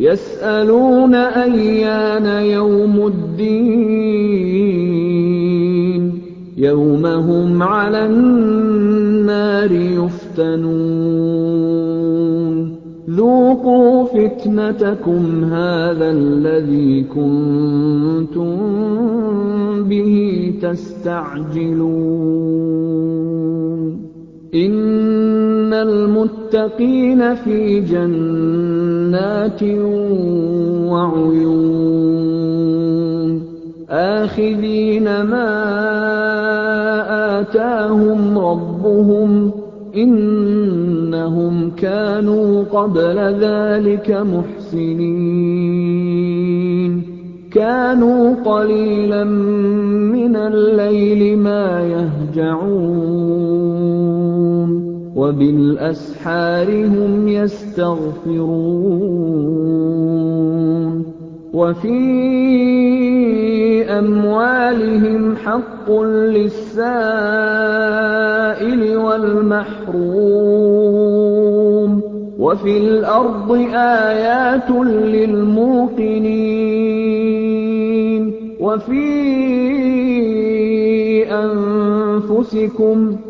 يَسْأَلُونَ أَيَّانَ يَوْمُ الدِّينِ يَوْمَ هُمْ عَلَى النَّارِ يُفْتَنُونَ. ذُوقُوا فِتْنَتَكُمْ هَٰذَا الَّذِي كُنتُم بِهِ تَسْتَعْجِلُونَ. إِنَّ الْمُتَّقِينَ فِي جَنَّاتٍ وَعُيُونٍ آخِذِينَ مَا آتَاهُمْ رَبُّهُمْ ۚ إِنَّهُمْ كَانُوا قَبْلَ ذَٰلِكَ مُحْسِنِينَ كَانُوا قَلِيلًا مِّنَ اللَّيْلِ مَا يَهْجَعُونَ وَبِالْأَسْحَارِ هُمْ يَسْتَغْفِرُونَ وَفِي أَمْوَالِهِمْ حَقٌّ لِّلسَّائِلِ وَالْمَحْرُومِ وَفِي الْأَرْضِ آيَاتٌ لِّلْمُوقِنِينَ وَفِي أَنفُسِكُمْ ۚ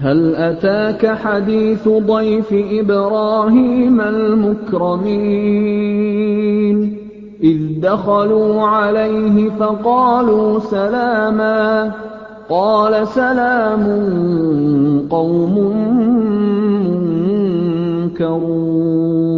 هَلْ أَتَاكَ حَدِيثُ ضَيْفِ إِبْرَاهِيمَ الْمُكْرَمِينَ؟ إِذْ دَخَلُوا عَلَيْهِ فَقَالُوا سَلَامًا. قَالَ سَلَامٌ قَوْمٌ مُّنكَرُونَ.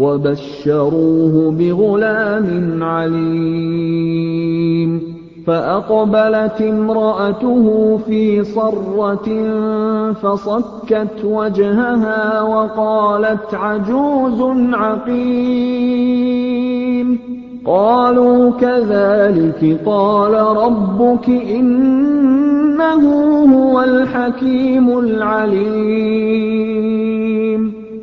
وَبَشَّرُوهُ بِغُلَامٍ عَلِيمٍ. فَأَقْبَلَتِ امْرَأَتُهُ فِي صَرَّةٍ فَصَكَّتْ وَجْهَهَا وَقَالَتْ عَجُوزٌ عَقِيمٌ. قَالُوا كَذَٰلِكِ قَالَ رَبُّكِ ۖ إِنَّهُ هُوَ الْحَكِيمُ الْعَلِيمُ.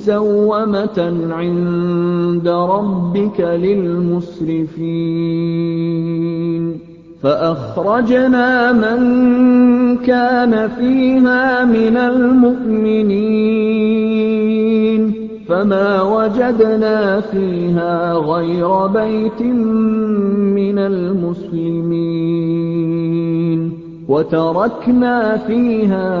مُّسَوَّمَةً عِندَ رَبِّكَ لِلْمُسْرِفِينَ. فَأَخْرَجْنَا مَن كَانَ فِيهَا مِنَ الْمُؤْمِنِينَ. فَمَا وَجَدْنَا فِيهَا غَيْرَ بَيْتٍ مِّنَ الْمُسْلِمِينَ. وَتَرَكْنَا فِيهَا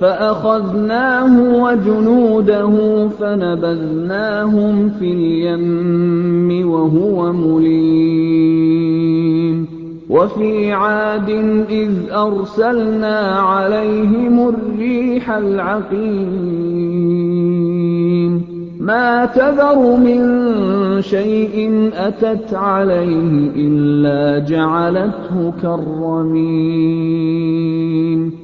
فَأَخَذْنَاهُ وَجُنُودَهُ فَنَبَذْنَاهُمْ فِي الْيَمِّ وَهُوَ مُلِيمٌ. وَفِي عَادٍ إِذْ أَرْسَلْنَا عَلَيْهِمُ الرِّيحَ الْعَقِيمَ. مَا تَذَرُ مِن شَيْءٍ أَتَتْ عَلَيْهِ إِلَّا جَعَلَتْهُ كَالرَّمِيمِ.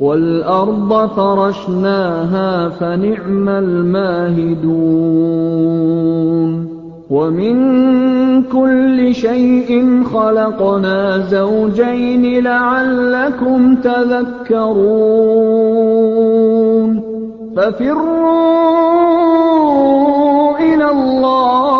وَالْأَرْضَ فَرَشْنَاهَا فَنِعْمَ الْمَاهِدُونَ وَمِن كُلِّ شَيْءٍ خَلَقْنَا زَوْجَيْنِ لَعَلَّكُمْ تَذَكَّرُونَ فَفِرُّوا إِلَى اللَّهِ ۖ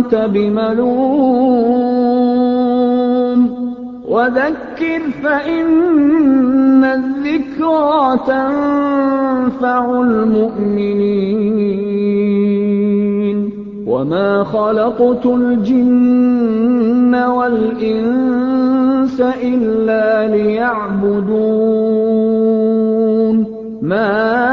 بِمَلُومٍ. وَذَكِّرْ فَإِنَّ الذِّكْرَىٰ تَنفَعُ الْمُؤْمِنِينَ. وَمَا خَلَقْتُ الْجِنَّ وَالْإِنسَ إِلَّا لِيَعْبُدُونِ. مَا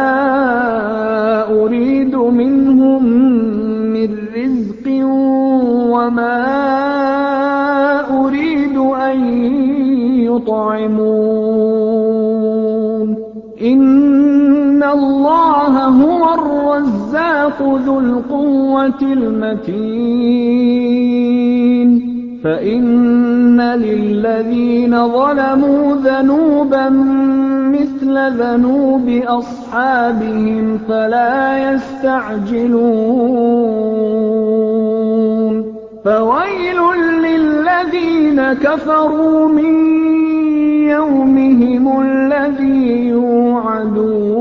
يُطْعِمُونِ إِنَّ اللَّهَ هُوَ الرَّزَّاقُ ذُو الْقُوَّةِ الْمَتِينُ. فَإِنَّ لِلَّذِينَ ظَلَمُوا ذَنُوبًا مِّثْلَ ذَنُوبِ أَصْحَابِهِمْ فَلَا يَسْتَعْجِلُونِ. فَوَيْلٌ الَّذِينَ كَفَرُوا مِنْ يَوْمِهِمُ الَّذِي يُوعَدُونَ